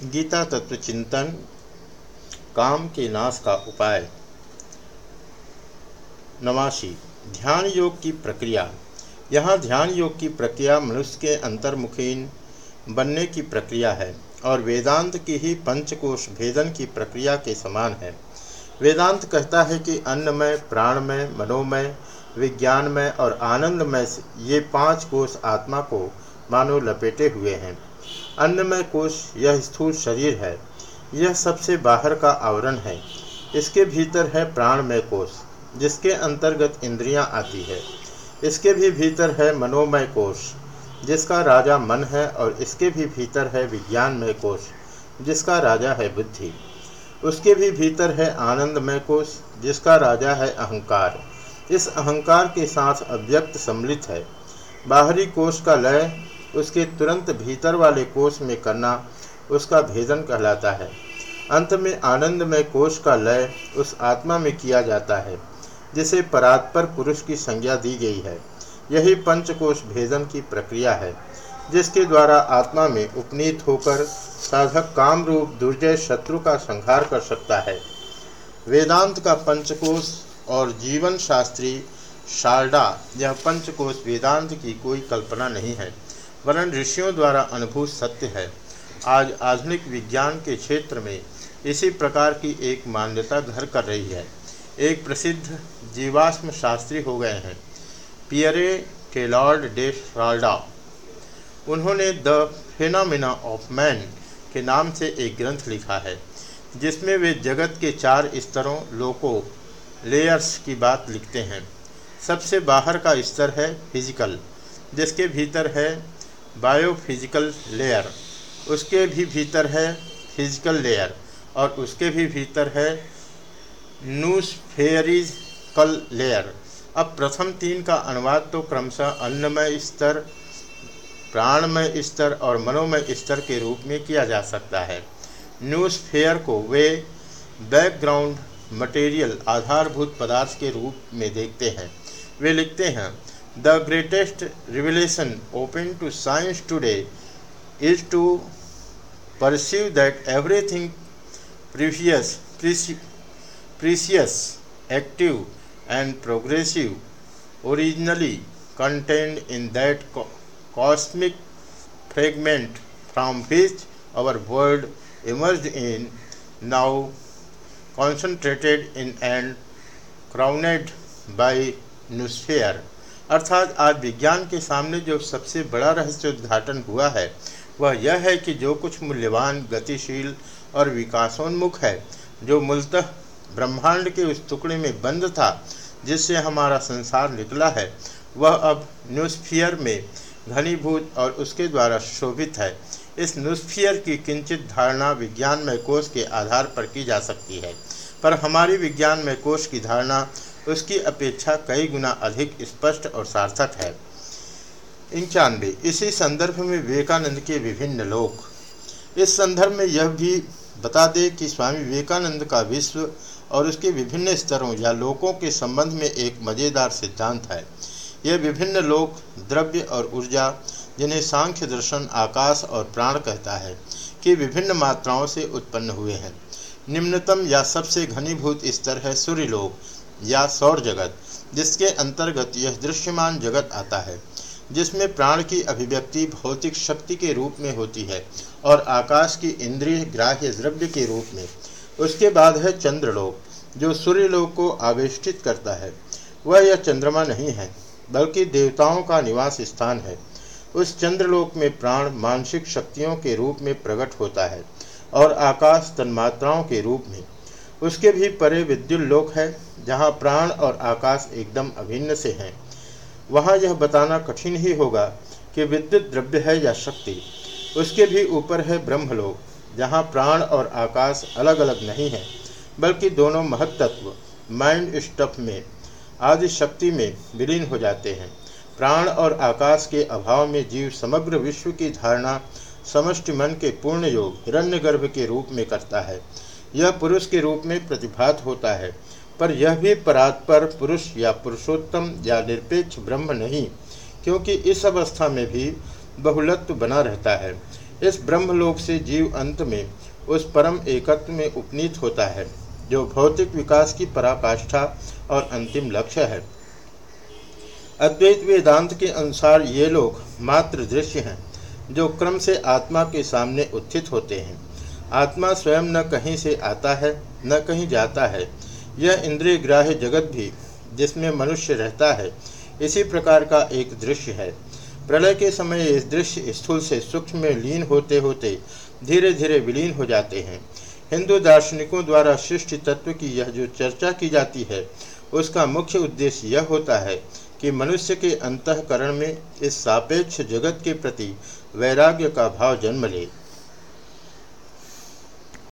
गीता तत्व चिंतन, काम के नाश का उपाय। नवासी, ध्यान योग की प्रक्रिया। यहाँ ध्यान योग की प्रक्रिया मनुष्य के अंतर्मुखीन बनने की प्रक्रिया है और वेदांत की ही पंचकोश भेदन की प्रक्रिया के समान है। वेदांत कहता है कि अन्नमय, प्राणमय, मनोमय, विज्ञानमय और आनंदमय ये पाँच कोष आत्मा को मानो लपेटे हुए हैं। अन्नमय कोश यह स्थूल शरीर है। यह सबसे बाहर का आवरण है। इसके भीतर है प्राणमय कोश जिसके अंतर्गत इंद्रियाँ आती है। इसके भी भीतर है मनोमय कोश जिसका राजा मन है, और इसके भी भीतर है विज्ञानमय कोश जिसका राजा है बुद्धि। उसके भी भीतर है आनंदमय कोश जिसका राजा है अहंकार। इस अहंकार के साथ अव्यक्त सम्मिलित है। बाहरी कोश का लय उसके तुरंत भीतर वाले कोष में करना उसका भेदन कहलाता है। अंत में आनंद में कोष का लय उस आत्मा में किया जाता है, जिसे परात्पर पुरुष की संज्ञा दी गई है। यही पंचकोश भेदन की प्रक्रिया है, जिसके द्वारा आत्मा में उपनीत होकर साधक काम रूप दुर्जय शत्रु का संहार कर सकता है। वेदांत का पंचकोश और जीवन शास्त्री शारडा यह पंचकोश वेदांत की कोई कल्पना नहीं है। वरन ऋषियों द्वारा अनुभूत सत्य है। आज आधुनिक विज्ञान के क्षेत्र में इसी प्रकार की एक मान्यता घर कर रही है। एक प्रसिद्ध जीवाश्म शास्त्री हो गए हैं, पियरे टेलॉर्ड डे साल्डा उन्होंने द फेनामिना ऑफ़ मैन के नाम से एक ग्रंथ लिखा है, जिसमें वे जगत के चार स्तरों, लोको, लेयर्स की बात लिखते हैं। सबसे बाहर का स्तर है फ़िज़िकल, जिसके भीतर है बायोफिजिकल लेयर। उसके भी भीतर है फ़िज़िकल लेयर और उसके भी भीतर है नूसफेरिकल लेयर। अब प्रथम तीन का अनुवाद तो क्रमशः अन्नमय स्तर, प्राणमय स्तर और मनोमय स्तर के रूप में किया जा सकता है। न्यूज़फेयर को वे बैकग्राउंड मटेरियल आधारभूत पदार्थ के रूप में देखते हैं। वे लिखते हैं The greatest revelation open to science today is to perceive that everything previous, precious, active, and progressive originally contained in that co cosmic fragment from which our world emerged in now concentrated in and crowned by noosphere अर्थात आज विज्ञान के सामने जो सबसे बड़ा रहस्य उद्घाटन हुआ है, वह यह है कि जो कुछ मूल्यवान, गतिशील और विकासोन्मुख है, जो मूलतः ब्रह्मांड के उस टुकड़े में बंद था जिससे हमारा संसार निकला है, वह अब न्यूस्फियर में घनीभूत और उसके द्वारा शोभित है। इस न्यूस्फियर की किंचित धारणा विज्ञान में कोष के आधार पर की जा सकती है, पर हमारी विज्ञान में कोष की धारणा उसकी अपेक्षा कई गुना अधिक स्पष्ट और सार्थक है। इंचानवे इसी संदर्भ में विवेकानंद के विभिन्न लोक। इस संदर्भ में यह भी बता दे कि स्वामी विवेकानंद का विश्व और उसके विभिन्न स्तरों या लोकों के संबंध में एक मज़ेदार सिद्धांत है। यह विभिन्न लोक, द्रव्य और ऊर्जा, जिन्हें सांख्य दर्शन, आकाश और प्राण कहता है, कि विभिन्न मात्राओं से उत्पन्न हुए हैं। निम्नतम या सबसे घनीभूत स्तर है सूर्यलोक या सौर जगत, जिसके अंतर्गत यह दृश्यमान जगत आता है, जिसमें प्राण की अभिव्यक्ति भौतिक शक्ति के रूप में होती है और आकाश की इंद्रिय ग्राह्य द्रव्य के रूप में। उसके बाद है चंद्रलोक, जो सूर्यलोक को आवेष्टित करता है। वह यह चंद्रमा नहीं है, बल्कि देवताओं का निवास स्थान है। उस चंद्रलोक में प्राण मानसिक शक्तियों के रूप में प्रकट होता है और आकाश तन्मात्राओं के रूप में। उसके भी परे विद्युत लोक है जहाँ प्राण और आकाश एकदम अभिन्न से हैं। वहाँ यह बताना कठिन ही होगा कि विद्युत द्रव्य है या शक्ति। उसके भी ऊपर है ब्रह्मलोक, जहाँ प्राण और आकाश अलग अलग नहीं है, बल्कि दोनों महत्त्व माइंड स्टफ़ में, आदि शक्ति में विलीन हो जाते हैं। प्राण और आकाश के अभाव में जीव समग्र विश्व की धारणा समष्टि मन के पूर्ण योग हिरण्यगर्भ के रूप में करता है। यह पुरुष के रूप में प्रतिभात होता है। पर यह भी परात्पर पुरुष या पुरुषोत्तम या निरपेक्ष ब्रह्म नहीं, क्योंकि इस अवस्था में भी बहुलत्व बना रहता है। इस ब्रह्मलोक से जीव अंत में, उस परम एकत्व में उपनीत होता है, जो भौतिक विकास की पराकाष्ठा और अंतिम लक्ष्य है। अद्वैत वेदांत के अनुसार ये लोग मात्र दृश्य हैं, जो क्रम से आत्मा के सामने उत्थित होते हैं। आत्मा स्वयं न कहीं से आता है, न कहीं जाता है यह इंद्रिय ग्राह्य जगत भी जिसमें मनुष्य रहता है, इसी प्रकार का एक दृश्य है। प्रलय के समय इस दृश्य स्थूल से सूक्ष्म में लीन होते होते धीरे धीरे विलीन हो जाते हैं। हिंदू दार्शनिकों द्वारा सृष्टि तत्व की यह जो चर्चा की जाती है, उसका मुख्य उद्देश्य यह होता है कि मनुष्य के अंतकरण में इस सापेक्ष जगत के प्रति वैराग्य का भाव जन्म ले।